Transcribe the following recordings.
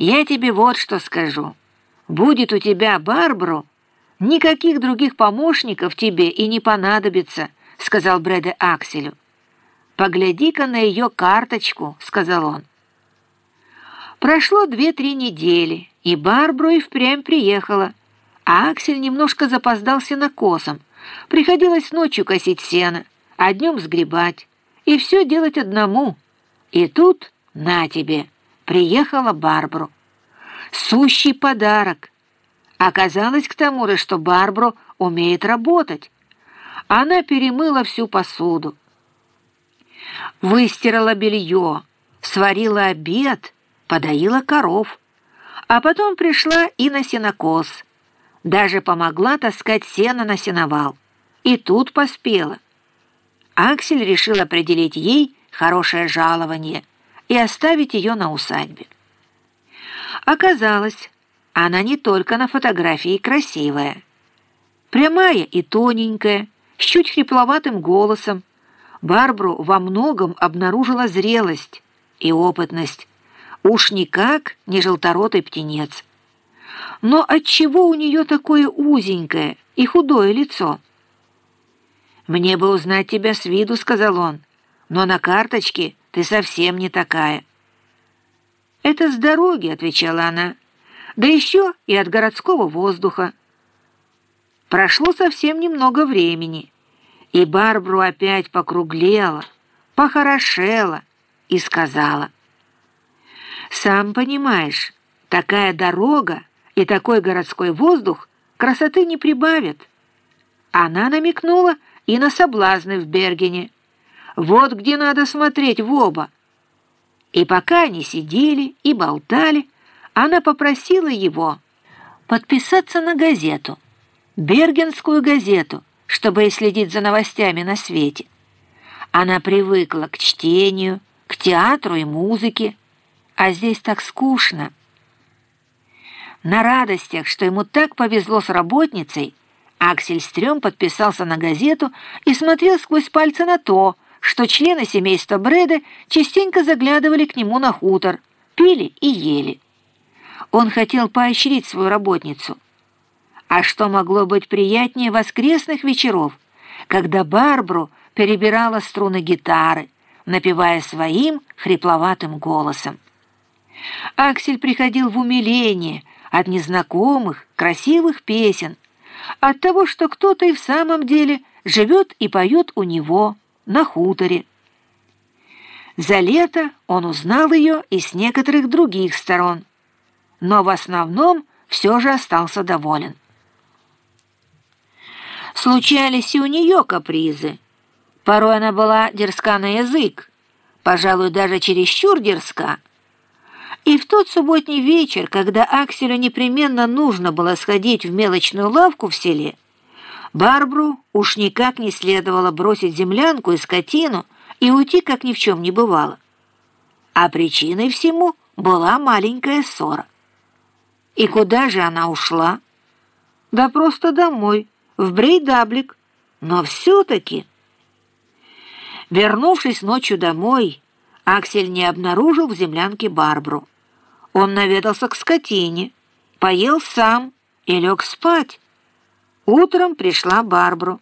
Я тебе вот что скажу. Будет у тебя Барбару, никаких других помощников тебе и не понадобится, сказал Брэде Акселю. «Погляди-ка на ее карточку», — сказал он. Прошло две-три недели, и Барбару и впрямь приехала, а Аксель немножко запоздал сенокосом. Приходилось ночью косить сено, а днем сгребать, и все делать одному. И тут, на тебе, приехала Барбару. Сущий подарок. Оказалось к тому же, что Барбару умеет работать. Она перемыла всю посуду, выстирала белье, сварила обед, подоила коров, а потом пришла и на сенокос. Даже помогла таскать сено на сеновал. И тут поспела. Аксель решил определить ей хорошее жалование и оставить ее на усадьбе. Оказалось, она не только на фотографии красивая. Прямая и тоненькая, с чуть хрипловатым голосом, Барбру во многом обнаружила зрелость и опытность. Уж никак не желторотый птенец. Но отчего у нее такое узенькое и худое лицо? «Мне бы узнать тебя с виду», — сказал он, «но на карточке ты совсем не такая». «Это с дороги», — отвечала она, «да еще и от городского воздуха». Прошло совсем немного времени, и Барбру опять покруглела, похорошела и сказала, «Сам понимаешь, такая дорога и такой городской воздух красоты не прибавят». Она намекнула, и на соблазны в Бергене. Вот где надо смотреть в оба. И пока они сидели и болтали, она попросила его подписаться на газету, Бергенскую газету, чтобы следить за новостями на свете. Она привыкла к чтению, к театру и музыке, а здесь так скучно. На радостях, что ему так повезло с работницей, Аксель Стрём подписался на газету и смотрел сквозь пальцы на то, что члены семейства Брэда частенько заглядывали к нему на хутор, пили и ели. Он хотел поощрить свою работницу. А что могло быть приятнее воскресных вечеров, когда Барбру перебирала струны гитары, напевая своим хрипловатым голосом. Аксель приходил в умиление от незнакомых, красивых песен, от того, что кто-то и в самом деле живет и поет у него на хуторе. За лето он узнал ее и с некоторых других сторон, но в основном все же остался доволен. Случались и у нее капризы. Порой она была дерзка на язык, пожалуй, даже чересчур дерзка, и в тот субботний вечер, когда Акселю непременно нужно было сходить в мелочную лавку в селе, Барбру уж никак не следовало бросить землянку и скотину и уйти, как ни в чем не бывало. А причиной всему была маленькая ссора. И куда же она ушла? Да просто домой, в Брейдаблик. Но все-таки... Вернувшись ночью домой, Аксель не обнаружил в землянке Барбру. Он наведался к скотине, поел сам и лег спать. Утром пришла Барбру.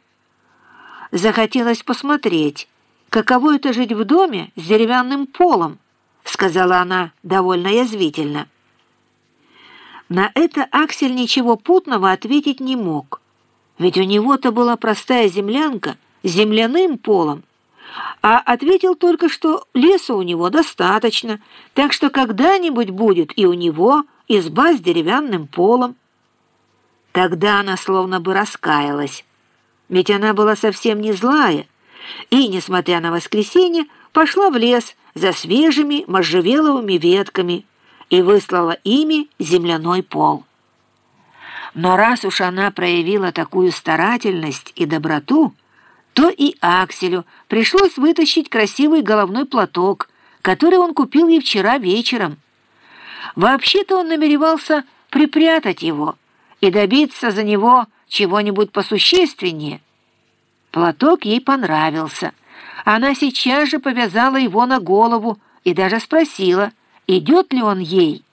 Захотелось посмотреть, каково это жить в доме с деревянным полом, сказала она довольно язвительно. На это Аксель ничего путного ответить не мог, ведь у него-то была простая землянка с земляным полом, а ответил только, что леса у него достаточно, так что когда-нибудь будет и у него изба с деревянным полом. Тогда она словно бы раскаялась, ведь она была совсем не злая, и, несмотря на воскресенье, пошла в лес за свежими можжевеловыми ветками и выслала ими земляной пол. Но раз уж она проявила такую старательность и доброту, то и Акселю пришлось вытащить красивый головной платок, который он купил ей вчера вечером. Вообще-то он намеревался припрятать его и добиться за него чего-нибудь посущественнее. Платок ей понравился. Она сейчас же повязала его на голову и даже спросила, идет ли он ей.